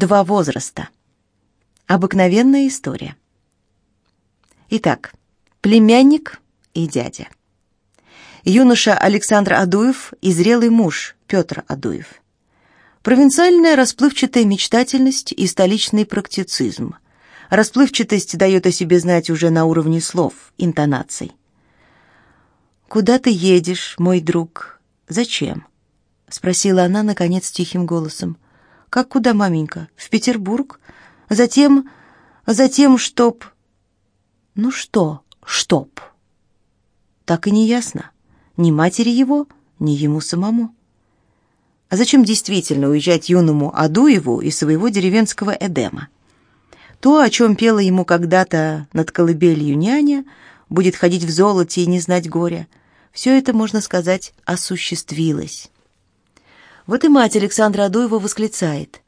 Два возраста. Обыкновенная история. Итак, племянник и дядя. Юноша Александр Адуев и зрелый муж Петр Адуев. Провинциальная расплывчатая мечтательность и столичный практицизм. Расплывчатость дает о себе знать уже на уровне слов, интонаций. «Куда ты едешь, мой друг? Зачем?» — спросила она, наконец, тихим голосом. «Как куда, маменька? В Петербург? Затем... затем, чтоб...» «Ну что, чтоб?» Так и не ясно. Ни матери его, ни ему самому. А зачем действительно уезжать юному Адуеву из своего деревенского Эдема? То, о чем пела ему когда-то над колыбелью няня, будет ходить в золоте и не знать горя, все это, можно сказать, осуществилось. Вот и мать Александра Адуева восклицает.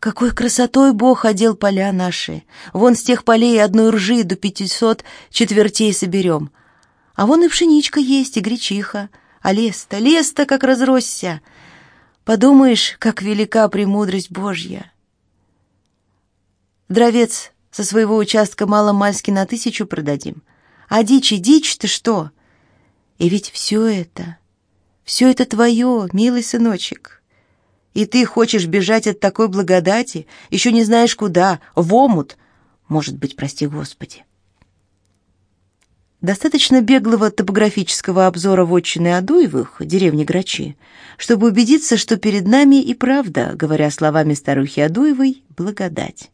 «Какой красотой Бог одел поля наши! Вон с тех полей одной ржи до пятисот четвертей соберем. А вон и пшеничка есть, и гречиха, а лес-то, лес-то как разросся!» Подумаешь, как велика премудрость Божья. Дровец со своего участка мало-мальски на тысячу продадим. А дичь и дичь-то что? И ведь все это, все это твое, милый сыночек. И ты хочешь бежать от такой благодати, еще не знаешь куда, в омут, может быть, прости Господи. Достаточно беглого топографического обзора вотчины Адуевых, деревни Грачи, чтобы убедиться, что перед нами и правда, говоря словами старухи Адуевой, благодать.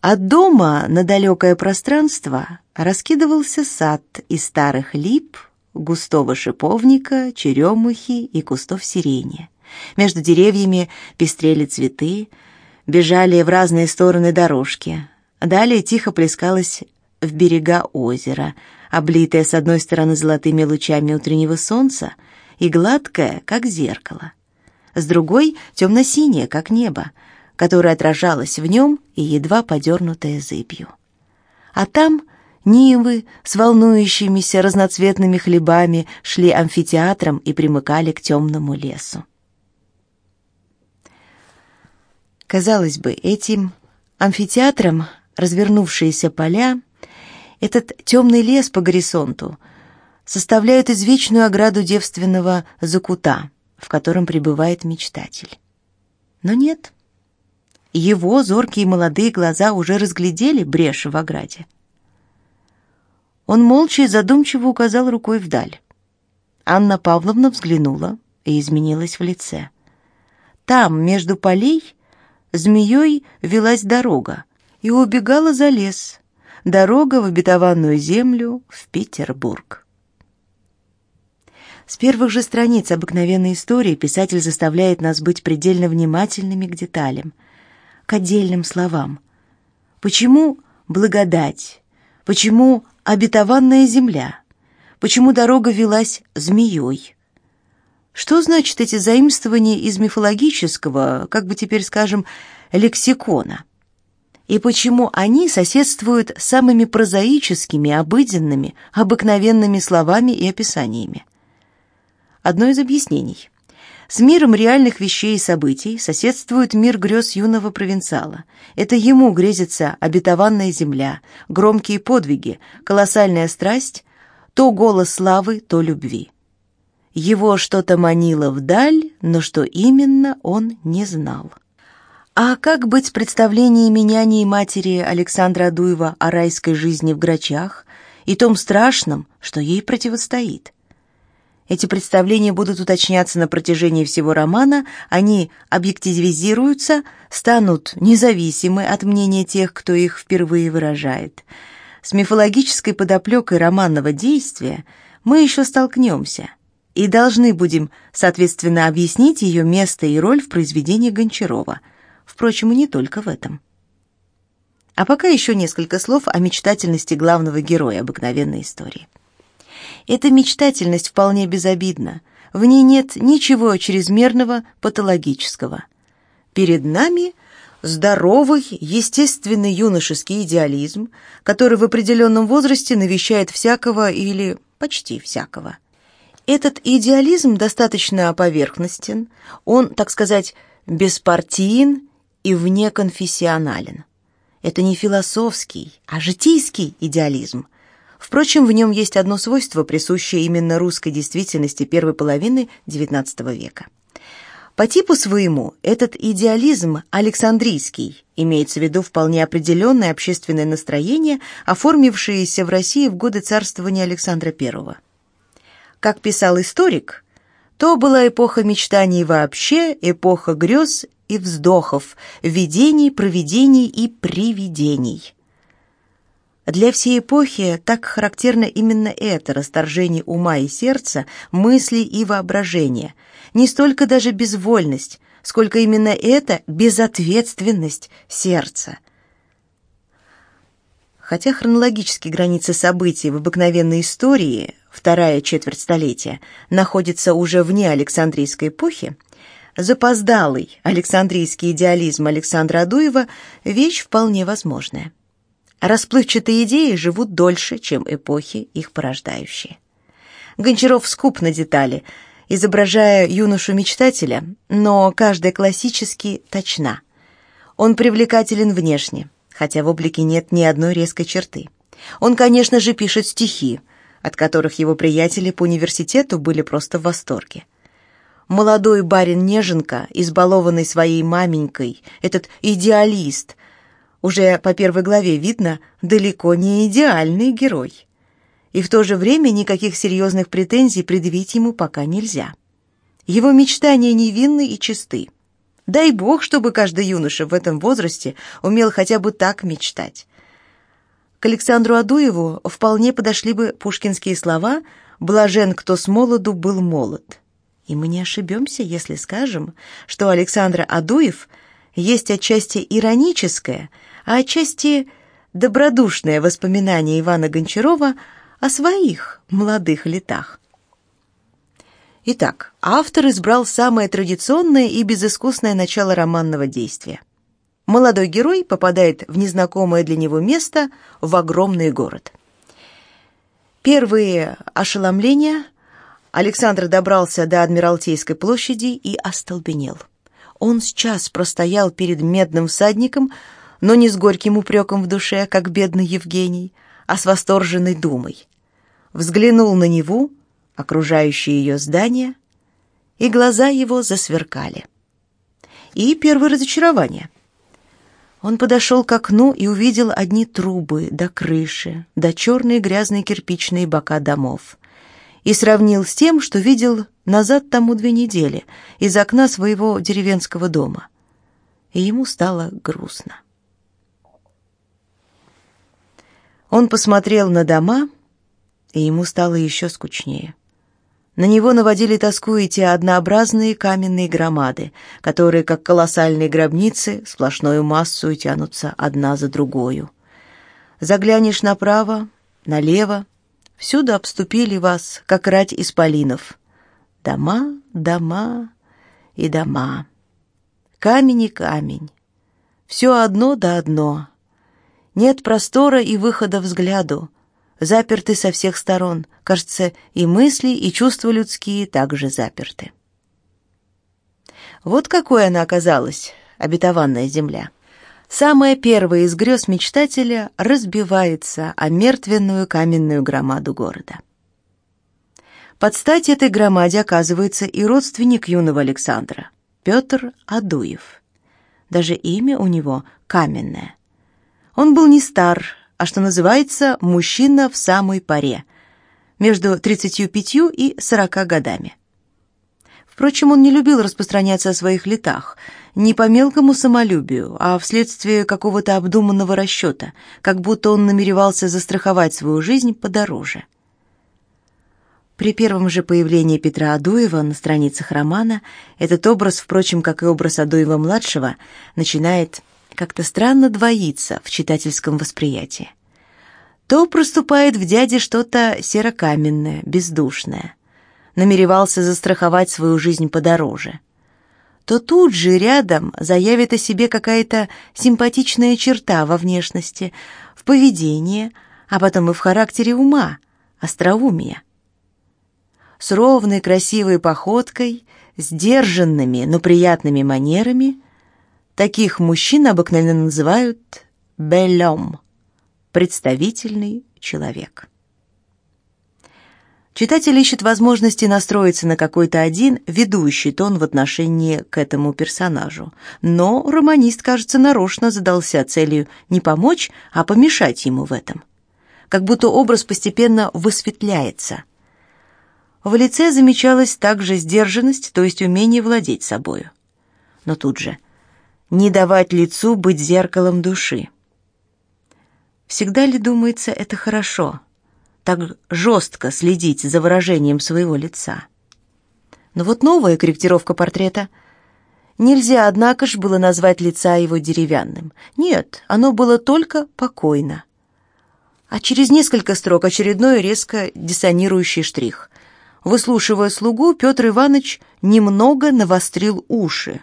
От дома на далекое пространство раскидывался сад из старых лип, густого шиповника, черемухи и кустов сирени. Между деревьями пестрели цветы, бежали в разные стороны дорожки. Далее тихо плескалась в берега озера, облитая с одной стороны золотыми лучами утреннего солнца и гладкая, как зеркало, с другой темно-синяя, как небо, которое отражалось в нем и едва подернутое зыбью. А там нивы с волнующимися разноцветными хлебами шли амфитеатром и примыкали к темному лесу. Казалось бы, этим амфитеатром развернувшиеся поля этот темный лес по горизонту составляет извечную ограду девственного закута, в котором пребывает мечтатель. Но нет. Его зоркие молодые глаза уже разглядели брешь в ограде. Он молча и задумчиво указал рукой вдаль. Анна Павловна взглянула и изменилась в лице. Там, между полей, змеей велась дорога и убегала за лес, Дорога в обетованную землю в Петербург. С первых же страниц обыкновенной истории писатель заставляет нас быть предельно внимательными к деталям, к отдельным словам. Почему благодать? Почему обетованная земля? Почему дорога велась змеей? Что значит эти заимствования из мифологического, как бы теперь скажем, лексикона? и почему они соседствуют с самыми прозаическими, обыденными, обыкновенными словами и описаниями. Одно из объяснений. С миром реальных вещей и событий соседствует мир грез юного провинциала. Это ему грезится обетованная земля, громкие подвиги, колоссальная страсть, то голос славы, то любви. Его что-то манило вдаль, но что именно он не знал. А как быть с представлениями няни и матери Александра Адуева о райской жизни в Грачах и том страшном, что ей противостоит? Эти представления будут уточняться на протяжении всего романа, они объективизируются, станут независимы от мнения тех, кто их впервые выражает. С мифологической подоплекой романного действия мы еще столкнемся и должны будем, соответственно, объяснить ее место и роль в произведении Гончарова – Впрочем, и не только в этом. А пока еще несколько слов о мечтательности главного героя обыкновенной истории. Эта мечтательность вполне безобидна. В ней нет ничего чрезмерного, патологического. Перед нами здоровый, естественный юношеский идеализм, который в определенном возрасте навещает всякого или почти всякого. Этот идеализм достаточно поверхностен, он, так сказать, беспартиен и внеконфессионален. Это не философский, а житейский идеализм. Впрочем, в нем есть одно свойство, присущее именно русской действительности первой половины XIX века. По типу своему этот идеализм Александрийский, имеется в виду вполне определенное общественное настроение, оформившееся в России в годы царствования Александра I. Как писал историк, то была эпоха мечтаний вообще, эпоха грез и вздохов, видений, провидений и привидений. Для всей эпохи так характерно именно это расторжение ума и сердца, мыслей и воображения, не столько даже безвольность, сколько именно это безответственность сердца. Хотя хронологические границы событий в обыкновенной истории, вторая четверть столетия, находятся уже вне Александрийской эпохи, запоздалый Александрийский идеализм Александра Адуева – вещь вполне возможная. Расплывчатые идеи живут дольше, чем эпохи, их порождающие. Гончаров скуп на детали, изображая юношу-мечтателя, но каждая классически точна. Он привлекателен внешне, хотя в облике нет ни одной резкой черты. Он, конечно же, пишет стихи, от которых его приятели по университету были просто в восторге. Молодой барин Неженко, избалованный своей маменькой, этот идеалист, уже по первой главе видно, далеко не идеальный герой. И в то же время никаких серьезных претензий предъявить ему пока нельзя. Его мечтания невинны и чисты. Дай бог, чтобы каждый юноша в этом возрасте умел хотя бы так мечтать. К Александру Адуеву вполне подошли бы пушкинские слова «блажен, кто с молоду был молод». И мы не ошибемся, если скажем, что Александр Адуев есть отчасти ироническое – а отчасти добродушное воспоминание Ивана Гончарова о своих молодых летах. Итак, автор избрал самое традиционное и безыскусное начало романного действия. Молодой герой попадает в незнакомое для него место, в огромный город. Первые ошеломления Александр добрался до Адмиралтейской площади и остолбенел. Он сейчас простоял перед медным всадником, но не с горьким упреком в душе, как бедный Евгений, а с восторженной думой. Взглянул на Неву, окружающие ее здания, и глаза его засверкали. И первое разочарование. Он подошел к окну и увидел одни трубы до крыши, до черные грязные кирпичные бока домов. И сравнил с тем, что видел назад тому две недели из окна своего деревенского дома. И ему стало грустно. Он посмотрел на дома, и ему стало еще скучнее. На него наводили тоску эти однообразные каменные громады, которые, как колоссальные гробницы, сплошную массу тянутся одна за другою. Заглянешь направо, налево, всюду обступили вас, как рать исполинов. Дома, дома и дома. Камень и камень. Все одно да одно — нет простора и выхода взгляду. Заперты со всех сторон. Кажется, и мысли, и чувства людские также заперты. Вот какой она оказалась, обетованная земля. Самая первая из грез мечтателя разбивается о мертвенную каменную громаду города. Под стать этой громаде оказывается и родственник юного Александра, Петр Адуев. Даже имя у него каменное. Он был не стар, а что называется, мужчина в самой паре, между 35 и 40 годами. Впрочем, он не любил распространяться о своих летах, не по мелкому самолюбию, а вследствие какого-то обдуманного расчета, как будто он намеревался застраховать свою жизнь подороже. При первом же появлении Петра Адуева на страницах романа этот образ, впрочем, как и образ Адуева-младшего, начинает как-то странно двоится в читательском восприятии. То проступает в дяде что-то серокаменное, бездушное. Намеревался застраховать свою жизнь подороже. То тут же рядом заявит о себе какая-то симпатичная черта во внешности, в поведении, а потом и в характере ума, остроумия. С ровной красивой походкой, сдержанными, но приятными манерами, таких мужчин обыкновенно называют «беллом» — представительный человек. Читатель ищет возможности настроиться на какой-то один ведущий тон в отношении к этому персонажу. Но романист, кажется, нарочно задался целью не помочь, а помешать ему в этом. Как будто образ постепенно высветляется. В лице замечалась также сдержанность, то есть умение владеть собою. Но тут же не давать лицу быть зеркалом души. Всегда ли, думается, это хорошо? так жестко следить за выражением своего лица. Но вот новая корректировка портрета. Нельзя, однако ж, было назвать лица его деревянным. Нет, оно было только покойно. А через несколько строк очередной резко диссонирующий штрих. Выслушивая слугу, Петр Иванович немного навострил уши.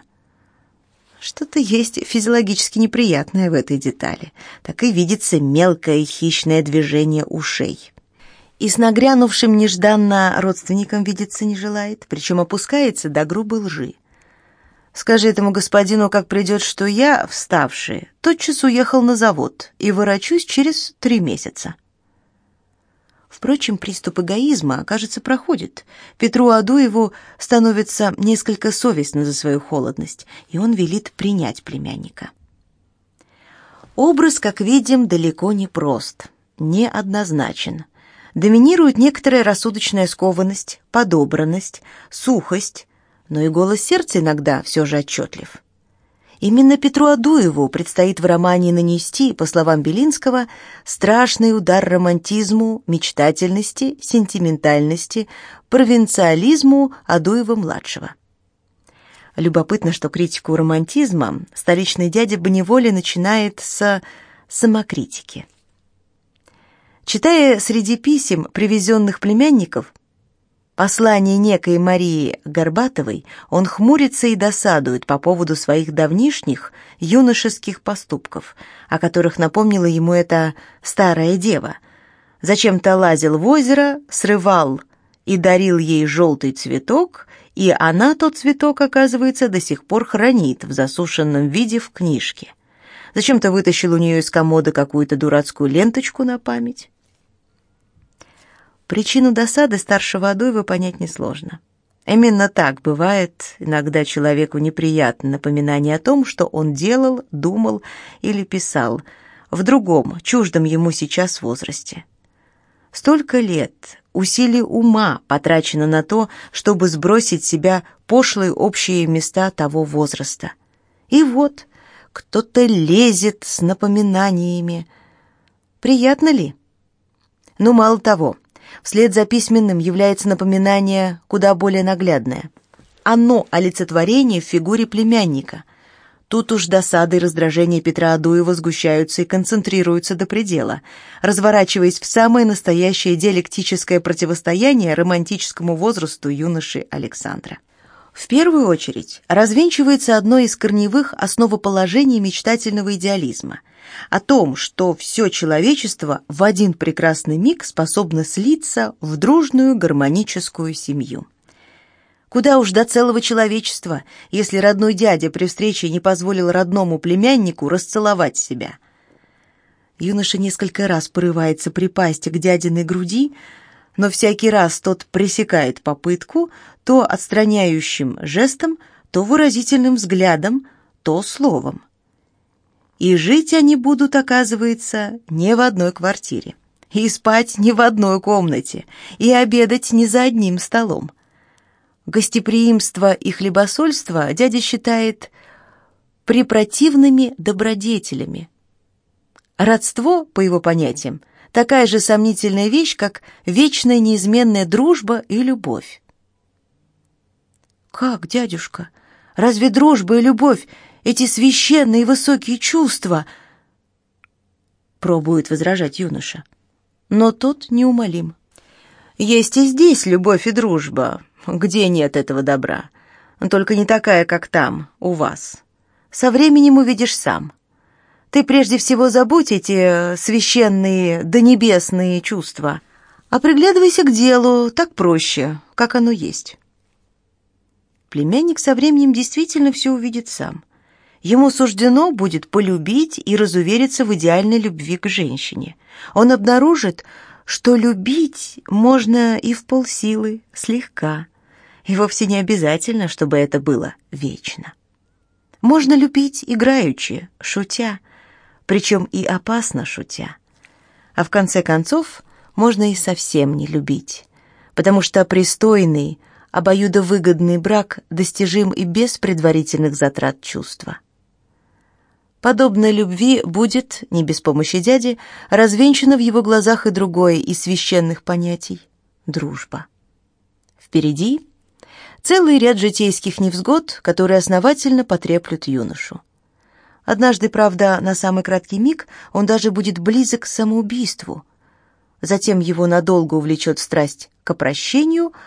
Что-то есть физиологически неприятное в этой детали. Так и видится мелкое хищное движение ушей и с нагрянувшим нежданно родственником видеться не желает, причем опускается до грубой лжи. Скажи этому господину, как придет, что я, вставший, тотчас уехал на завод и ворочусь через три месяца. Впрочем, приступ эгоизма, кажется, проходит. Петру Адуеву становится несколько совестно за свою холодность, и он велит принять племянника. Образ, как видим, далеко не прост, неоднозначен доминирует некоторая рассудочная скованность, подобранность, сухость, но и голос сердца иногда все же отчетлив. Именно Петру Адуеву предстоит в романе нанести, по словам Белинского, страшный удар романтизму, мечтательности, сентиментальности, провинциализму Адуева-младшего. Любопытно, что критику романтизма столичный дядя Боневоле начинает с самокритики. Читая среди писем привезенных племянников послание некой Марии Горбатовой, он хмурится и досадует по поводу своих давнишних юношеских поступков, о которых напомнила ему эта старая дева. Зачем-то лазил в озеро, срывал и дарил ей желтый цветок, и она тот цветок, оказывается, до сих пор хранит в засушенном виде в книжке. Зачем-то вытащил у нее из комода какую-то дурацкую ленточку на память. Причину досады старшего Адуева понять несложно. Именно так бывает иногда человеку неприятно напоминание о том, что он делал, думал или писал в другом, чуждом ему сейчас возрасте. Столько лет, усилий ума потрачено на то, чтобы сбросить себя пошлые общие места того возраста. И вот кто-то лезет с напоминаниями. Приятно ли? Ну, мало того, Вслед за письменным является напоминание куда более наглядное. Оно – олицетворение в фигуре племянника. Тут уж досады и раздражение Петра Адуева сгущаются и концентрируются до предела, разворачиваясь в самое настоящее диалектическое противостояние романтическому возрасту юноши Александра. В первую очередь развенчивается одно из корневых основоположений мечтательного идеализма о том, что все человечество в один прекрасный миг способно слиться в дружную гармоническую семью. Куда уж до целого человечества, если родной дядя при встрече не позволил родному племяннику расцеловать себя. Юноша несколько раз порывается припасть к дядиной груди, но всякий раз тот пресекает попытку то отстраняющим жестом, то выразительным взглядом, то словом. И жить они будут, оказывается, не в одной квартире, и спать не в одной комнате, и обедать не за одним столом. Гостеприимство и хлебосольство дядя считает препротивными добродетелями. Родство, по его понятиям, такая же сомнительная вещь, как вечная неизменная дружба и любовь. «Как, дядюшка? Разве дружба и любовь — эти священные высокие чувства?» Пробует возражать юноша. Но тот неумолим. «Есть и здесь любовь и дружба, где нет этого добра. Только не такая, как там, у вас. Со временем увидишь сам. Ты прежде всего забудь эти священные да небесные чувства, а приглядывайся к делу так проще, как оно есть». племянник со временем действительно все увидит сам. Ему суждено будет полюбить и разувериться в идеальной любви к женщине. Он обнаружит, что любить можно и в полсилы, слегка, и вовсе не обязательно, чтобы это было вечно. Можно любить играючи, шутя, причем и опасно шутя. А в конце концов, можно и совсем не любить, потому что пристойный, обоюдовыгодный брак достижим и без предварительных затрат чувства. Подобной любви будет, не без помощи дяди, развенчано в его глазах и другое из священных понятий — дружба. Впереди целый ряд житейских невзгод, которые основательно потреплют юношу. Однажды, правда, на самый краткий миг он даже будет близок к самоубийству. Затем его надолго увлечет страсть к опрощению —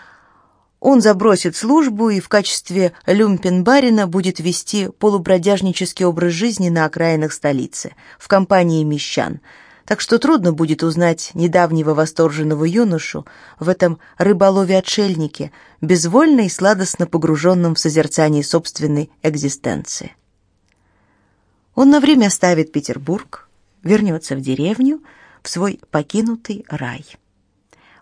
он забросит службу и в качестве люмпенбарина будет вести полубродяжнический образ жизни на окраинах столицы, в компании мещан. Так что трудно будет узнать недавнего восторженного юношу в этом рыболове-отшельнике, безвольно и сладостно погруженном в созерцание собственной экзистенции. Он на время оставит Петербург, вернется в деревню, в свой покинутый рай.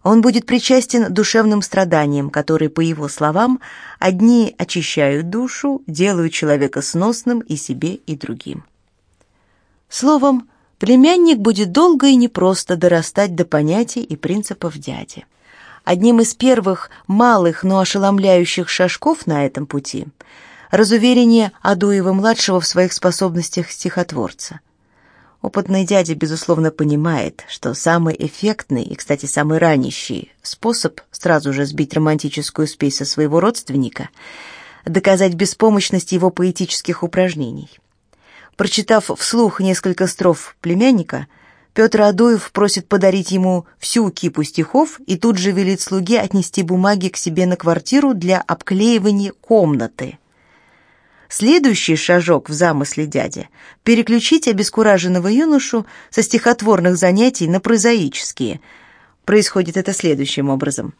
Он будет причастен душевным страданиям, которые, по его словам, одни очищают душу, делают человека сносным и себе, и другим. Словом, племянник будет долго и непросто дорастать до понятий и принципов дяди. Одним из первых малых, но ошеломляющих шажков на этом пути – разуверение Адуева-младшего в своих способностях стихотворца – Опытный дядя, безусловно, понимает, что самый эффектный и, кстати, самый ранящий способ сразу же сбить романтическую спесь со своего родственника — доказать беспомощность его поэтических упражнений. Прочитав вслух несколько строф племянника, Петр Адуев просит подарить ему всю кипу стихов и тут же велит слуге отнести бумаги к себе на квартиру для обклеивания комнаты — Следующий шажок в замысле дяди — переключить обескураженного юношу со стихотворных занятий на прозаические. Происходит это следующим образом.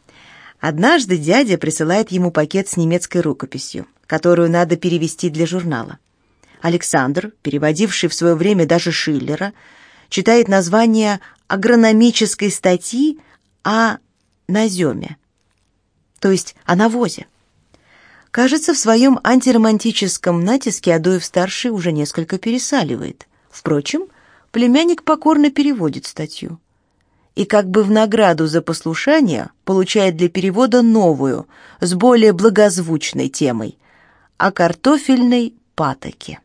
Однажды дядя присылает ему пакет с немецкой рукописью, которую надо перевести для журнала. Александр, переводивший в свое время даже Шиллера, читает название агрономической статьи о наземе, то есть о навозе. Кажется, в своем антиромантическом натиске Адоев-старший уже несколько пересаливает. Впрочем, племянник покорно переводит статью. И как бы в награду за послушание получает для перевода новую, с более благозвучной темой – о картофельной патоке.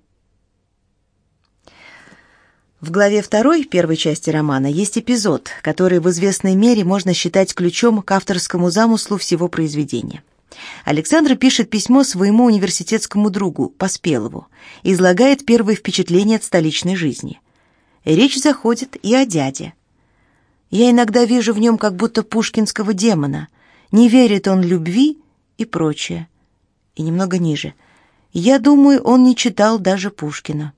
В главе второй первой части романа есть эпизод, который в известной мере можно считать ключом к авторскому замыслу всего произведения – Александр пишет письмо своему университетскому другу, Поспелову, излагает первые впечатления от столичной жизни. Речь заходит и о дяде. Я иногда вижу в нем как будто пушкинского демона. Не верит он любви и прочее. И немного ниже. Я думаю, он не читал даже Пушкина.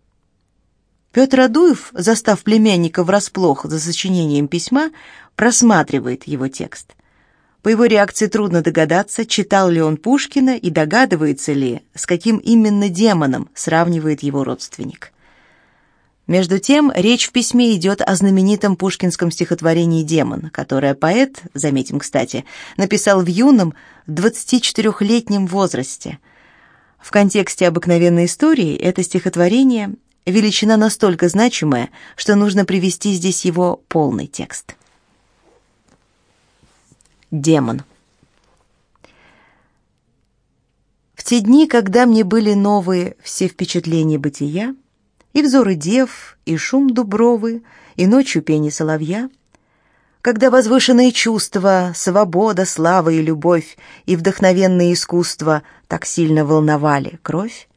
Петр Адуев, застав племянника врасплох за сочинением письма, просматривает его текст. По его реакции трудно догадаться, читал ли он Пушкина и догадывается ли, с каким именно демоном сравнивает его родственник. Между тем, речь в письме идет о знаменитом пушкинском стихотворении «Демон», которое поэт, заметим, кстати, написал в юном, 24-летнем возрасте. В контексте обыкновенной истории это стихотворение – величина настолько значимая, что нужно привести здесь его полный текст демон. В те дни, когда мне были новые все впечатления бытия, и взоры дев, и шум дубровы, и ночью пение соловья, когда возвышенные чувства, свобода, слава и любовь и вдохновенное искусство так сильно волновали кровь,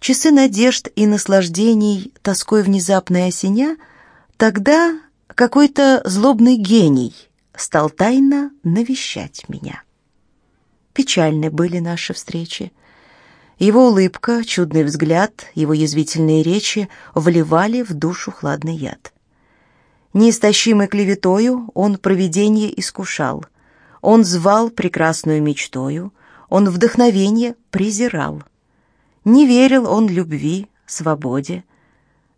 часы надежд и наслаждений тоской внезапной осеня, тогда какой-то злобный гений стал тайно навещать меня. Печальны были наши встречи. Его улыбка, чудный взгляд, его язвительные речи вливали в душу хладный яд. Неистощимой клеветою он провидение искушал. Он звал прекрасную мечтою, он вдохновение презирал. Не верил он любви, свободе.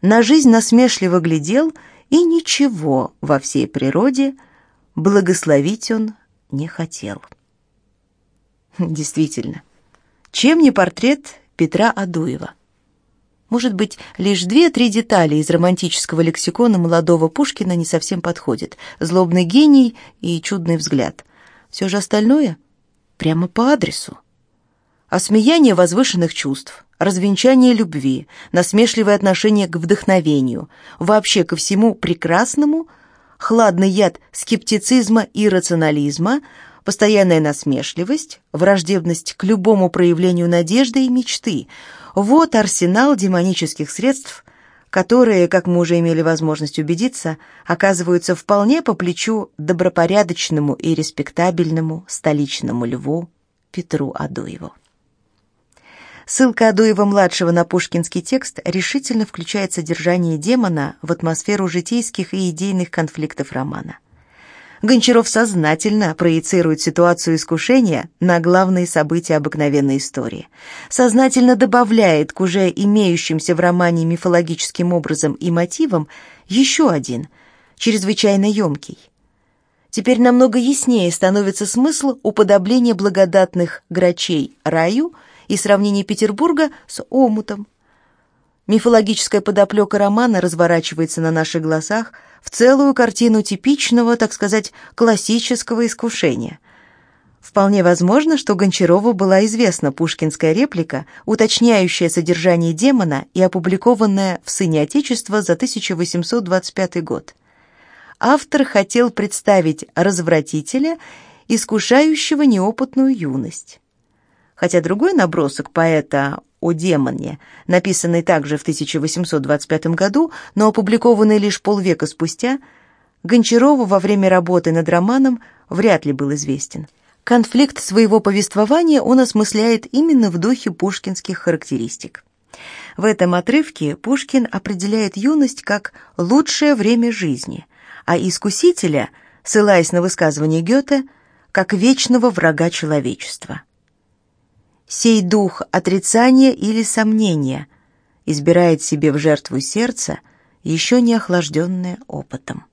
На жизнь насмешливо глядел, и ничего во всей природе благословить он не хотел. Действительно, чем не портрет Петра Адуева? Может быть, лишь две-три детали из романтического лексикона молодого Пушкина не совсем подходят. Злобный гений и чудный взгляд. Все же остальное прямо по адресу. Осмеяние возвышенных чувств, развенчание любви, насмешливое отношение к вдохновению, вообще ко всему прекрасному, хладный яд скептицизма и рационализма, постоянная насмешливость, враждебность к любому проявлению надежды и мечты – вот арсенал демонических средств, которые, как мы уже имели возможность убедиться, оказываются вполне по плечу добропорядочному и респектабельному столичному льву Петру Адуеву. Ссылка Адуева-младшего на пушкинский текст решительно включает содержание демона в атмосферу житейских и идейных конфликтов романа. Гончаров сознательно проецирует ситуацию искушения на главные события обыкновенной истории. Сознательно добавляет к уже имеющимся в романе мифологическим образом и мотивам еще один, чрезвычайно емкий. Теперь намного яснее становится смысл уподобления благодатных грачей раю и сравнения Петербурга с омутом. Мифологическая подоплека романа разворачивается на наших глазах – в целую картину типичного, так сказать, классического искушения. Вполне возможно, что Гончарову была известна пушкинская реплика, уточняющая содержание демона и опубликованная в «Сыне Отечества» за 1825 год. Автор хотел представить развратителя, искушающего неопытную юность. Хотя другой набросок поэта о демоне, написанный также в 1825 году, но опубликованный лишь полвека спустя, Гончарову во время работы над романом вряд ли был известен. Конфликт своего повествования он осмысляет именно в духе пушкинских характеристик. В этом отрывке Пушкин определяет юность как лучшее время жизни, а искусителя, ссылаясь на высказывание Гёте, как вечного врага человечества сей дух отрицания или сомнения избирает себе в жертву сердце, еще не охлажденное опытом.